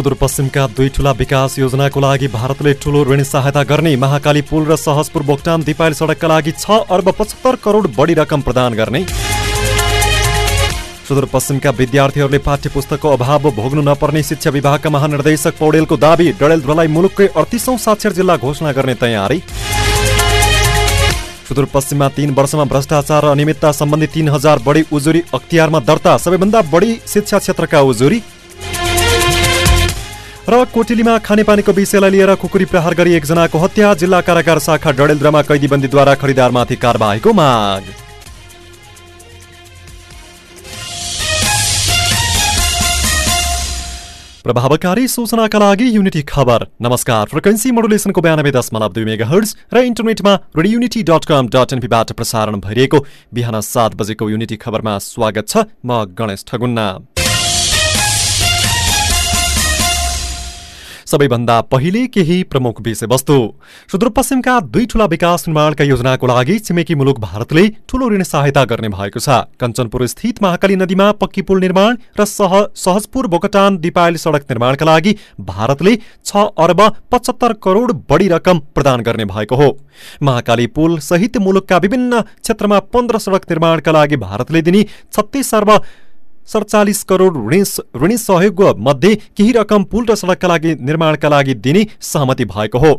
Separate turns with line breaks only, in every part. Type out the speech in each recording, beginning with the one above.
सुदूरपश्चिमका दुई ठूला विकास योजनाको लागि भारतले ठूलो ऋण सहायता गर्ने महाकाली पुल र सहजपुर बोक्टाम दिपायल सडकका लागि छ अर्ब पचहत्तर करोड बढी रकम प्रदान गर्ने। सुदूरपश्चिमका विद्यार्थीहरूले पाठ्य पुस्तकको अभाव भोग्नु नपर्ने शिक्षा विभागका महानिर्देशक पौडेलको दावी डडेलधुरालाई मुलुककै अडतिसौँ साक्षर जिल्ला घोषणा गर्ने तयारी। सुदूरपश्चिममा तीन वर्षमा भ्रष्टाचार र अनियमितता सम्बन्धी तीन हजार बढी उजुरी अख्तियारमा दर्ता सबैभन्दा बढी शिक्षा क्षेत्रका उजुरी। र कोटिलीमा खानेपानीको विषयलाई लिएर कुकुरी प्रहार गरी एकजनाको हत्या। जिल्ला कारागार शाखा डडेलद्रामा कैदीबन्दीद्वारा खरिदारमाथि कारवाहीको माग। प्रभावकारी सूचनाका लागि युनिटी खबर। नमस्कार। फ्रिक्वेन्सी मोडुलेसनको बयानब्बे दशमलव दुई मेगा हर्ज र इन्टरनेटमा radio unity dot com dot एनपीबाट प्रसारण भइरहेको बिहान सात बजेको युनिटी खबरमा स्वागत छ म गणेश ठगुन्ना। सबैभन्दा पहिले केही प्रमुख विषयवस्तु। सुदूरपश्चिमका दुई ठूला विकास निर्माणका योजनाको लागि छिमेकी मुलुक भारतले ठूलो ऋण सहायता गर्ने भएको छ। कञ्चनपुर स्थित महाकाली नदीमा पक्की पुल निर्माण र सह सहजपुर बोकटान दिपायल सडक निर्माणका लागि भारतले छ अर्ब पचहत्तर करोड बढी रकम प्रदान गर्ने भएको हो। महाकाली पुल सहित मुलुकका विभिन्न क्षेत्रमा पन्ध्र सडक निर्माणका लागि भारतले दिने छत्तिस अर्ब सडचालिस करोड ऋणी सहयोग मध्ये केही रकम पुल र सडकका लागि निर्माणका लागि दिने सहमति भएको हो।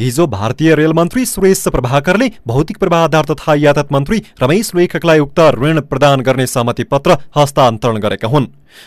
हिजो भारतीय रेल मन्त्री सुरेश प्रभाकरले भौतिक पूर्वाधार तथा यातायात मन्त्री रमेश लेखकलाई उक्त ऋण प्रदान गर्ने सहमति पत्र हस्तान्तरण गरेका हुन्।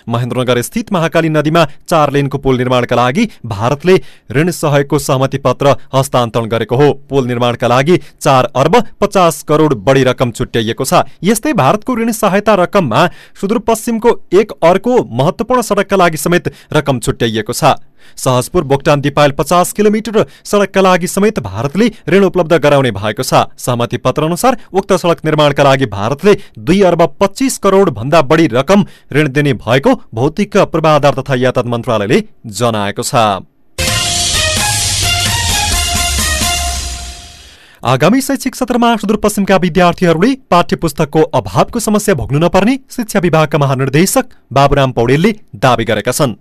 महेन्द्रनगर स्थित महाकाली नदीमा चार लेनको पुल निर्माणका लागि भारतले ऋण सहयोगको सहमति पत्र हस्तान्तरण गरेको हो। पुल निर्माणका लागि चार अर्ब पचास करोड बढी रकम छुट्याइएको छ। यस्तै भारतको ऋण सहायता रकममा सुदूरपश्चिमको एक अर्को महत्वपूर्ण सडकका लागि समेत रकम छुट्याइएको छ। सहजपुर बोक्टान दिपायल पचास किलोमिटर सडकका लागि समेत भारतले ऋण उपलब्ध गराउने भएको छ। सहमति पत्र अनुसार उक्त सडक निर्माणका लागि भारतले दुई अर्ब पच्चिस करोड भन्दा बढी रकम ऋण दिने भएको भौतिक पूर्वाधार तथा यातायात मन्त्रालयले जनाएको छ। आगामी शैक्षिक सत्रमा सुदूरपश्चिमका विद्यार्थीहरूले पाठ्य पुस्तकको अभावको समस्या भोग्नु नपर्ने शिक्षा विभागका महानिर्देशक बाबुराम पौडेलले दावी गरेका छन्।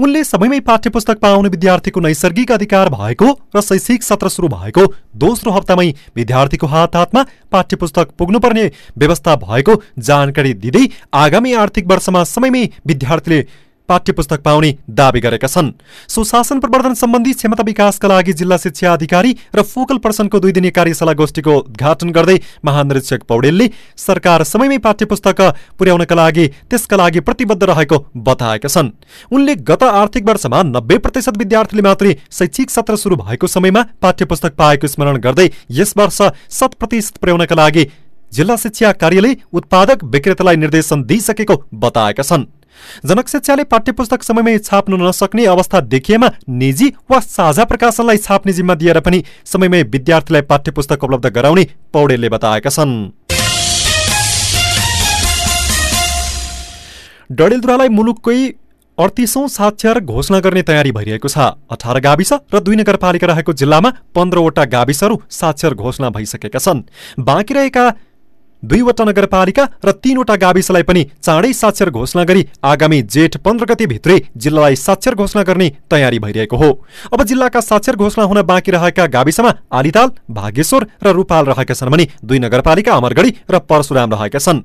उनले सबैमै पाठ्य पुस्तक पाउने विद्यार्थीको नैसर्गिक अधिकार भएको र शैक्षिक सत्र सुरु भएको दोस्रो हप्तामै विद्यार्थीको हात हातमा पाठ्य पुस्तक पुग्नुपर्ने व्यवस्था भएको जानकारी दिँदै आगामी आर्थिक वर्षमा समयमै विद्यार्थीले पाठ्य पुस्तक पाउने दावी गरेका छन्। सुशासन प्रवर्धन सम्बन्धी क्षमता विकासका लागि जिल्ला शिक्षा अधिकारी र फोकल पर्सनको दुई दिने कार्यशाला गोष्ठीको उद्घाटन गर्दै महानिरीक्षक पौडेलले सरकार समयमै पाठ्य पुस्तक पुर्याउनका लागि त्यसका लागि प्रतिबद्ध रहेको बताएका छन्। उनले गत आर्थिक वर्षमा नब्बे प्रतिशत विद्यार्थीले मात्रै शैक्षिक सत्र सुरु भएको समयमा पाठ्य पुस्तक पाएको स्मरण गर्दै यस वर्ष शत प्रतिशत पुर्याउनका लागि जिल्ला शिक्षा कार्यालय उत्पादक विक्रेतालाई निर्देशन दिइसकेको बताएका छन्। जनक शिक्षाले पाठ्यपुस्तक समयमै छाप्नु नसक्ने अवस्था देखिएमा निजी वा साझा प्रकाशनलाई छाप्ने जिम्मा दिएर पनि समयमै विद्यार्थीलाई पाठ्यपुस्तक उपलब्ध गराउने पौडेलले बताएका छन्। डडेलधुरालाई मुलुककै अडतिसौँ साक्षर घोषणा गर्ने तयारी भइरहेको छ। अठार गाविस र दुई नगरपालिका रहेको जिल्लामा पन्ध्रवटा गाविसहरू साक्षर घोषणा भइसकेका छन्। बाँकी रहेका दुईवटा नगरपालिका र तीनवटा गाविसलाई पनि चाँडै साक्षर घोषणा गरी आगामी जेठ पन्ध्र गति भित्रै जिल्लालाई साक्षर घोषणा गर्ने तयारी भइरहेको हो। अब जिल्लाका साक्षर घोषणा हुन बाँकी रहेका गाविसमा आलिताल भागेश्वर र रूपाल रहेका छन् भने दुई नगरपालिका अमरगढी र परशुराम रहेका छन्।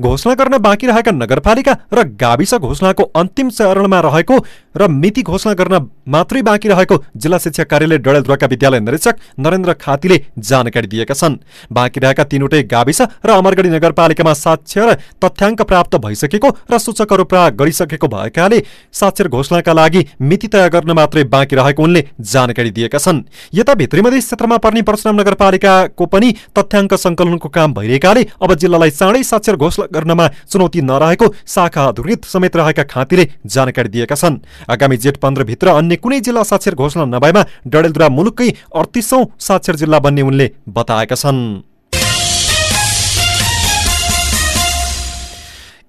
घोषणा गर्न बाँकी रहेका नगरपालिका र गाविस घोषणाको अन्तिम चरणमा रहेको र मिति घोषणा गर्न मात्रै बाँकी रहेको जिल्ला शिक्षा कार्यालय डडेलधुवाका विद्यालय निरीक्षक नरेन्द्र खातीले जानकारी दिएका छन्। बाँकी रहेका तीनवटै गाविस र अमरगढी नगरपालिकामा साक्षर तथ्याङ्क प्राप्त भइसकेको र सूचकहरू प्राप्त गरिसकेको भएकाले साक्षर घोषणाका लागि मिति तय गर्न मात्रै बाँकी रहेको उनले जानकारी दिएका छन्। यता भित्री मधेस क्षेत्रमा पर्ने परशुराम नगरपालिकाको पनि तथ्याङ्क सङ्कलनको काम भइरहेकाले अब जिल्लालाई चाँडै साक्षर घोषणा गर्नमा चुनौती नरहेको शाखा अधिकृत समेत रहेका खाँतीले जानकारी दिएका छन्। आगामी जेठ पन्ध्रभित्र अन्य कुनै जिल्ला साक्षर घोषणा नभएमा डडेलधुरा मुलुककै अडतिसौँ साक्षर जिल्ला बन्ने उनले बताएका छन्।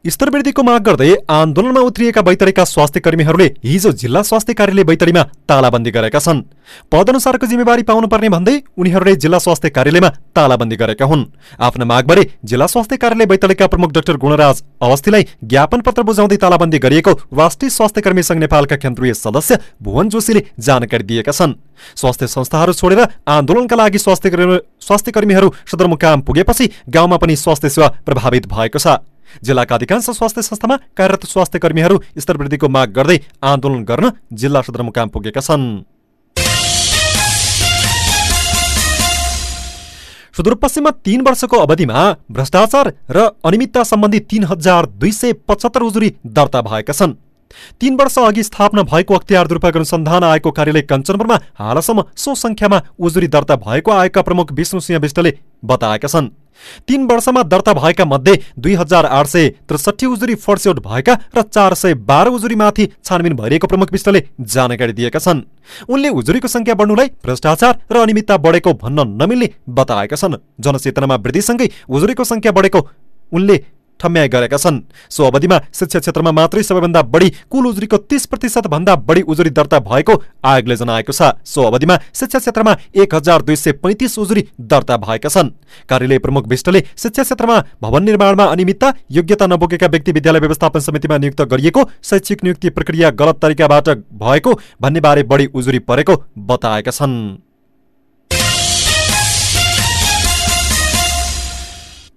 स्तरवृद्धिको माग गर्दै आन्दोलनमा उत्रिएका बैतडीका स्वास्थ्य कर्मीहरूले हिजो जिल्ला स्वास्थ्य कार्यालय बैतडीमा तालाबन्दी गरेका छन्। पदअनुसारको जिम्मेवारी पाउनुपर्ने भन्दै उनीहरूले जिल्ला स्वास्थ्य कार्यालयमा तालाबन्दी गरेका हुन्। आफ्ना मागबारे जिल्ला स्वास्थ्य कार्यालय बैतडीका प्रमुख डाक्टर गुणराज अवस्थीलाई ज्ञापन पत्र बुझाउँदै तालाबन्दी गरिएको राष्ट्रिय स्वास्थ्य कर्मी संघ नेपालका केन्द्रीय सदस्य भुवन जोशीले जानकारी दिएका छन्। स्वास्थ्य संस्थाहरू छोडेर आन्दोलनका लागि स्वास्थ्य कर्मीहरू सदरमुकाम पुगेपछि गाउँमा पनि स्वास्थ्य सेवा प्रभावित भएको छ। जिल्लाका अधिकांश स्वास्थ्य संस्थामा कार्यरत स्वास्थ्य कर्मीहरू स्तरवृद्धिको माग गर्दै आन्दोलन गर्न जिल्ला सदरमुकाम पुगेका छन्। सुदूरपश्चिममा तीन वर्षको अवधिमा भ्रष्टाचार र अनियमितता सम्बन्धी तीन हजार दुई सय पचहत्तर उजुरी दर्ता भएका छन्। तीन वर्ष अघि स्थापना भएको अख्तियार दुरूपयोग अनुसन्धान आएको कार्यालय कञ्चनपुरमा हालसम्म सो संख्यामा उजुरी दर्ता भएको आएका प्रमुख विष्णुसिंह विष्टले बताएका छन्। तीन वर्षमा दर्ता भएका मध्ये दुई हजार आठ सय त्रिसठी उजुरी फर्स्यौट भएका र चार सय बाह्र उजुरीमाथि छानबिन भइरहेको प्रमुख विष्टले जानकारी दिएका छन्। उनले उजुरीको संख्या बढ्नुलाई भ्रष्टाचार र अनियमितता बढेको भन्न नमिल्ने बताएका छन्। जनचेतनामा वृद्धिसँगै उजुरीको संख्या बढेको उनले ठम्याइ गरेका छन्। सो अवधिमा शिक्षा क्षेत्रमा मात्रै सबैभन्दा बढी कुल उजुरीको तीस प्रतिशत भन्दा बढी उजुरी दर्ता भएको आयोगले जनाएको छ। सो अवधिमा शिक्षा क्षेत्रमा एक हजार दुई सय पैँतिस उजुरी दर्ता भएका छन्। कार्यालय प्रमुख विष्टले शिक्षा क्षेत्रमा भवन निर्माणमा अनियमितता योग्यता नबोकेका व्यक्ति विद्यालय व्यवस्थापन समितिमा नियुक्त गरिएको शैक्षिक नियुक्ति प्रक्रिया गलत तरिकाबाट भएको भन्नेबारे बढी उजुरी परेको बताएका छन्।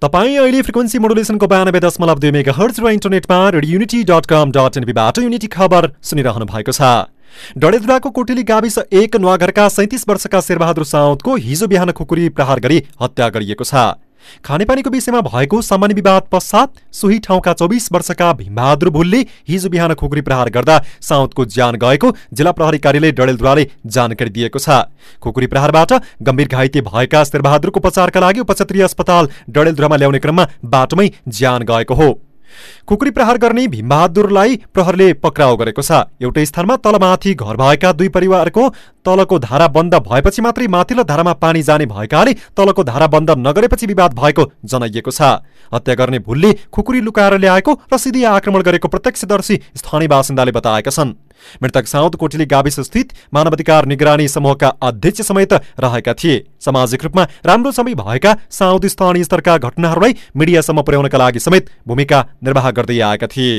तपाईँ अहिले फ्रिक्वेन्सी मोडुलेसनको बयानब्बे दशमलव दुई मेगा हर्च र इन्टरनेटमा युनिटी डट कम डट एनबीबाट युनिटी खबर सुनिरहनु भएको छ। डडेलधुराको कोटेली गाविस एक नुवाघरका सैतिस वर्षका शेरबहादुर साउदको हिजो बिहान खुकुरी प्रहार गरी हत्या गरिएको छ। खानेपानीको विषयमा भएको सामान्य विवाद पश्चात सोही ठाउँका चौबिस वर्षका भीमबहादुर भुलले हिजो बिहान खुकुरी प्रहार गर्दा साउदको ज्यान गएको जिल्ला प्रहरी कार्यालय डडेलद्वाराले जानकारी दिएको छ। खुकुरी प्रहारबाट गम्भीर घाइते भएका शेरबहादुरको उपचारका लागि उपक्षेत्रीय अस्पताल डडेलधुरामा ल्याउने क्रममा बाटोमै ज्यान गएको हो। खुकुरी प्रहार गर्ने भीमबहादुरलाई प्रहरले पक्राउ गरेको छ। एउटै स्थानमा तलमाथि घर भएका दुई परिवारको तलको धारा बन्द भएपछि मात्रै माथिल्लो धारामा पानी जाने भएकाले तलको धारा बन्द नगरेपछि विवाद भएको जनाइएको छ। हत्या गर्ने भुलले खुकुरी लुकाएर ल्याएको र सिधै आक्रमण गरेको प्रत्यक्षदर्शी स्थानीय बासिन्दाले बताएका छन्। मृतक साउद कोटिली गाविस स्थित मानवाधिकार निगरानी समूहका अध्यक्ष समेत रहेका थिए सामाजिक रूपमा राम्रो समय भएका साउद स्थानीय स्तरका घटनाहरूलाई मिडियासम्म पुर्याउनका लागि समेत भूमिका निर्वाह गर्दै आएका थिए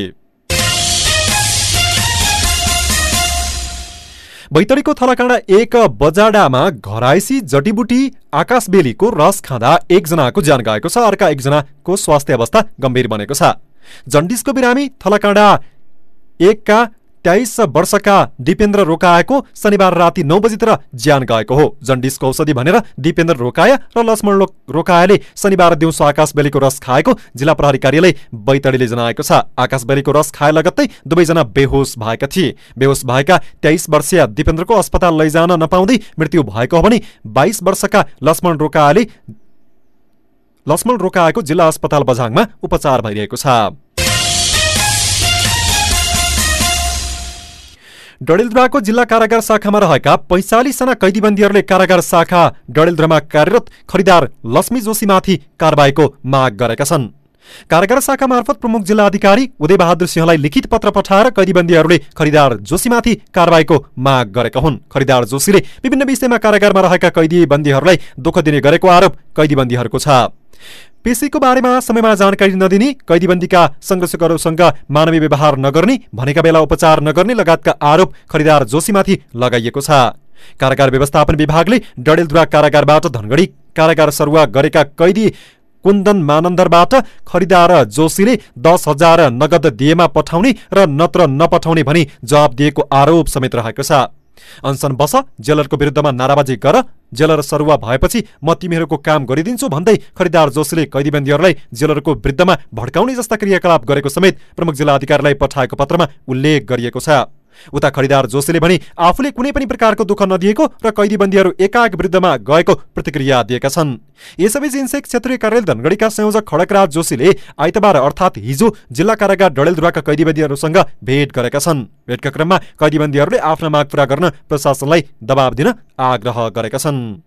बैतडीको थलाकाँडा एक बजाडामा घराइसी जटीबुटी आकाशबेलीको रस खाँदा एकजनाको ज्यान गएको छ अर्का एकजनाको स्वास्थ्य अवस्था गम्भीर बनेको छ जन्डिसको बिरामी थलाकाँडा एकका तेइस वर्षका दिपेन्द्र रोकाएको शनिबार राति नौ बजीतिर ज्यान गएको हो। जन्डिसको औषधि भनेर दिपेन्द्र रोकाया र लक्ष्मण रोकायाले शनिबार दिउँसो आकाश बेलीको रस खाएको जिल्ला प्रहरी कार्यालय बैतडीले जनाएको छ। आकाश बेलीको रस खाए लगत्तै दुवैजना बेहोस भएका थिए। बेहोस भएका तेइस वर्षीय दिपेन्द्रको अस्पताल लैजान नपाउँदै मृत्यु भएको हो भने बाइस वर्षका लक्ष्मण रोकायाले लक्ष्मण रोकाएको जिल्ला अस्पताल बझाङमा उपचार भइरहेको छ। डडेलधुराको जिल्ला कारागार शाखामा रहेका पैँचालिसजना कैदीबन्दीहरूले कारागार शाखा डडेलधुरामा कार्यरत खरिदार लक्ष्मी जोशीमाथि कारवाहीको माग गरेका छन्। कारागार शाखा मार्फत प्रमुख जिल्ला अधिकारी उदयबहादुर सिंहलाई लिखित पत्र पठाएर कैदीबन्दीहरूले खरिदार जोशीमाथि कारवाहीको माग गरेका हुन्। खरिदार जोशीले विभिन्न विषयमा कारागारमा रहेका कैदी बन्दीहरूलाई दुःख दिने गरेको आरोप कैदीबन्दीहरूको छ। पेशीको बारेमा समयमा जानकारी नदिने कैदीबन्दीका संघर्षकहरूसँग मानवीय व्यवहार नगर्ने भनेका बेला उपचार नगर्ने लगायतका आरोप खरिदार जोशीमाथि लगाइएको छ। कारागार व्यवस्थापन विभागले डडेलधुरा कारागारबाट धनगढी कारागार सरुवा गरेका कैदी कुन्दन मानन्दरबाट खरिदार जोशीले दस हजार नगद दिएमा पठाउने र नत्र नपठाउने भनी जवाब दिएको आरोप समेत रहेको छ। अनसन बस जेलरको विरुद्धमा नाराबाजी गर जेलर सरुवा भएपछि म तिमीहरूको काम गरिदिन्छु भन्दै खरिदार जोशीले कैदीबन्दीहरूलाई जेलरको वृद्धमा भड्काउने जस्ता क्रियाकलाप गरेको समेत प्रमुख जिल्ला अधिकारीलाई पठाएको पत्रमा उल्लेख गरिएको छ। उता खरिदार जोशीले भने आफूले कुनै पनि प्रकारको दुःख नदिएको र कैदीबन्दीहरू एकाएक विरुद्धमा गएको प्रतिक्रिया दिएका छन्। यसैबीच इन्सेक क्षेत्रीय कार्यालय धनगढीका संयोजक खडकराज जोशीले आइतबार अर्थात् हिजो जिल्ला कारागार डडेलधुराका कैदीबन्दीहरूसँग भेट गरेका छन्। भेटका क्रममा कैदीबन्दीहरूले आफ्ना माग पूरा गर्न प्रशासनलाई दबाव दिन आग्रह गरेका छन्।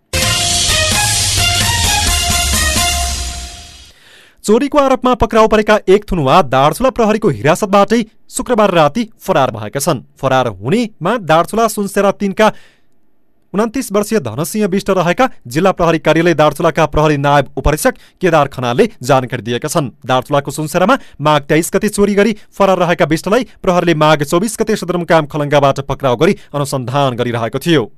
चोरीको आरोपमा पक्राउ परेका एक थुनुवा दार्चुला प्रहरीको हिरासतबाटै शुक्रबार राति फरार भएका छन्। फरार हुनेमा दार्चुला सुनसेरा तिनका उन्तिस वर्षीय धनसिंह विष्ट रहेका जिल्ला प्रहरी कार्यालय दार्चुलाका प्रहरी नायब उपरीक्षक केदार खनालले जानकारी दिएका छन्। दार्चुलाको सुनसेरामा माघ तेइस गते चोरी गरी फरार रहेका विष्टलाई प्रहरीले माघ चौबिस गते सदरमुकाम खलङ्गाबाट पक्राउ गरी अनुसन्धान गरिरहेको थियो।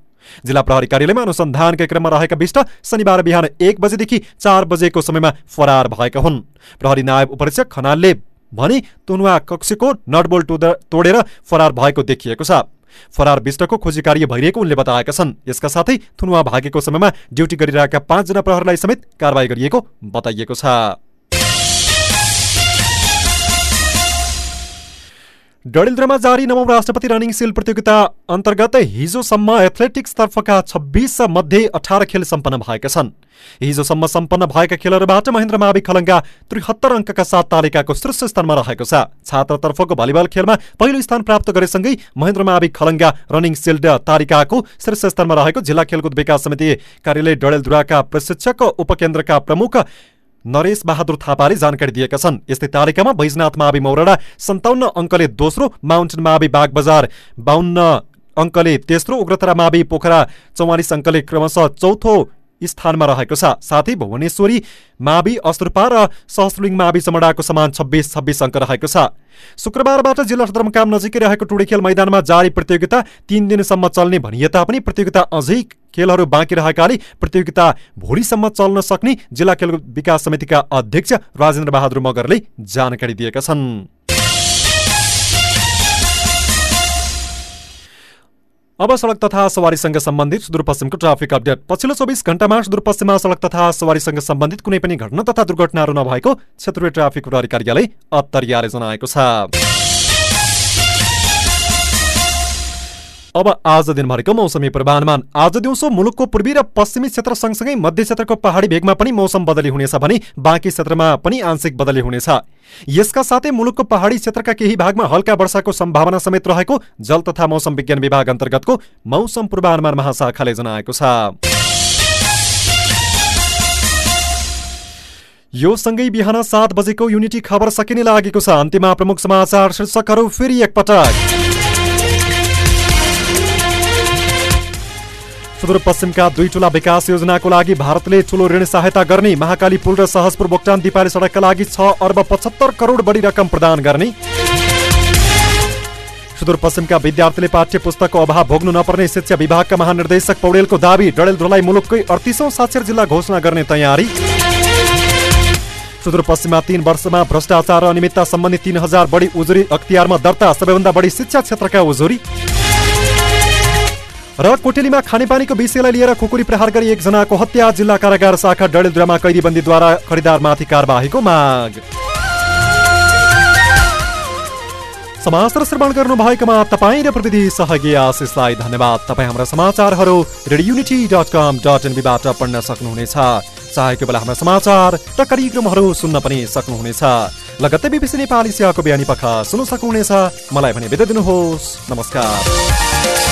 जिल्ला प्रहरी कार्यालयमा अनुसन्धानकै क्रममा रहेका विष्ट शनिबार बिहान एक बजेदेखि चार बजेको समयमा फरार भएका हुन्। प्रहरी नायब उपरीक्षक खनालले भने तुनुवा कक्षको नटबोल तोडेर फरार भएको देखिएको छ। फरार विष्टको खोजी कार्य भइरहेको उनले बताएका छन्। यसका साथै थुनुवा भागेको समयमा ड्युटी गरिरहेका पाँचजना प्रहरलाई समेत कारवाही गरिएको बताइएको छ। डडेलधुरामा जारी नवौं राष्ट्रपति रनिङ सिल प्रतियोगिता अन्तर्गत हिजोसम्म एथलेटिक्सतर्फका छब्बिस मध्ये अठार खेल सम्पन्न भएका छन्। हिजोसम्म सम्पन्न भएका खेलहरूबाट महेन्द्र मावि खलङ्गा त्रिहत्तर अङ्कका साथ तालिकाको शीर्ष स्थानमा रहेको छ। छात्रतर्फको भलिबल खेलमा पहिलो स्थान प्राप्त गरेसँगै महेन्द्र मावि खलङ्गा रनिङ सिल्ड तालिकाको शीर्ष स्थानमा रहेको जिल्ला खेलकुद विकास समिति कार्यालय डडेलधुराका प्रशिक्षक उपकेन्द्रका प्रमुख नरेश बहादुर थापाले जानकारी दिएका छन्। यस्तै तालिकामा बैजनाथ मावि मौरडा सन्ताउन्न अङ्कले दोस्रो माउन्टेन मावि बागबजार बाहन्न अङ्कले तेस्रो उग्रतरा मावि पोखरा चौवालिस अङ्कले क्रमशः चौथो स्थानमा रहेको छ। साथै भुवनेश्वरी मावि अस्त्रपा र सहस्लिङ मावि चमडाको समान छब्बिस छब्बिस अङ्क रहेको छ। शुक्रबारबाट जिल्ला सदरमुकाम नजिकै रहेको टुडी खेल मैदानमा जारी प्रतियोगिता तीन दिनसम्म चल्ने भनिए तापनि प्रतियोगिता अझै खेलहरू बाँकी रहेकाले प्रतियोगिता भोलिसम्म चल्न सक्ने जिल्ला खेल विकास समितिका अध्यक्ष राजेन्द्र बहादुर मगरले जानकारी दिएका छन्। अब सडक तथा सवारीसँग सम्बन्धित सुदूरपश्चिमको ट्राफिक अपडेट। पछिल्लो चौबिस घण्टामा सुदूरपश्चिममा सडक तथा सवारीसँग सम्बन्धित कुनै पनि घटना तथा दुर्घटनाहरू नभएको क्षेत्रीय ट्राफिक प्रहरी कार्यालय अत्तरियाले जनाएको छ। अब आज दिनभरिको मौसमी पूर्वानुमान। आज दिउँसो मुलुकको पूर्वी र पश्चिमी क्षेत्र सँगसँगै मध्य क्षेत्रको पहाडी भेगमा पनि मौसम बदली हुनेछ भने बाँकी क्षेत्रमा पनि आंशिक बदली हुनेछ। यसका साथै मुलुकको पहाडी क्षेत्रका केही भागमा हल्का वर्षाको सम्भावना समेत रहेको जल तथा मौसम विज्ञान विभाग अन्तर्गतको मौसम पूर्वानुमान महाशाखाले जनाएको छ। यो सँगै बिहान सात बजेको युनिटी खबर सकिने लागेको छ। अन्त्यमा प्रमुख समाचार शीर्षकहरू फेरि एकपटक। सुदूरपश्चिमका दुई टोला विकास योजनाको लागि भारतले ठूलो ऋण सहायता गर्ने महाकाली पुल र सहजपुर बोक्टान दिपाली सडकका लागि छ अर्ब पचहत्तर करोड बढी रकम प्रदान गर्ने। सुदूरपश्चिमका विद्यार्थीले पाठ्य पुस्तकको अभाव भोग्नु नपर्ने शिक्षा विभागका महानिर्देशक पौडेलको दावी डडेलधुलाई मुलुककै अडतिसौँ साक्षर जिल्ला घोषणा गर्ने तयारी। सुदूरपश्चिममा तीन वर्षमा भ्रष्टाचार र अनियमितता सम्बन्धी तीन हजार बढी उजुरी अख्तियारमा दर्ता सबैभन्दा बढी शिक्षा क्षेत्रका उजुरी। र कोटेलीमा खानेपानीको विषयलाई लिएर खुकुरी प्रहार गरी एकजनाको हत्या जिल्ला कारागार शाखा डडेलधुरामा कैदीबन्दीद्वारा खरिदारमाथि कारवाहीको माग। समाचार श्रवण गर्नु भएकोमा तपाईँ र प्रविधि सहयोगी आशिषलाई धन्यवाद। तपाईँ हाम्रा समाचारहरू रेडियुनिटी डट कम डट एनबीबाट पढ्न सक्नुहुनेछ। चाहेको बेला हाम्रा समाचार र कार्यक्रमहरू सुन्न पनि सक्नुहुनेछ। लगत्तै बिबिसी नेपाली सेवाको बिहानी पख सुन्न सक्नुहुनेछ। मलाई भने बिदा दिनुहोस्। नमस्कार.